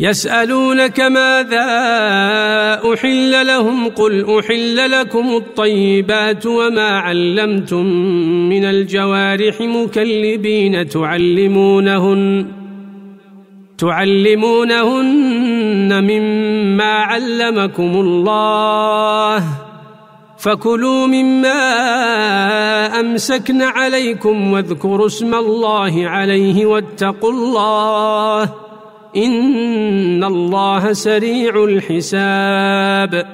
يسألونك ماذا أحل لهم قل أحل لكم الطيبات وما علمتم من الجوارح مكلبين تعلمونهن تعلمونهن مما علمكم الله فكلوا مما أمسكن عليكم واذكروا اسم الله عليه واتقوا الله إن الله سريع الحساب.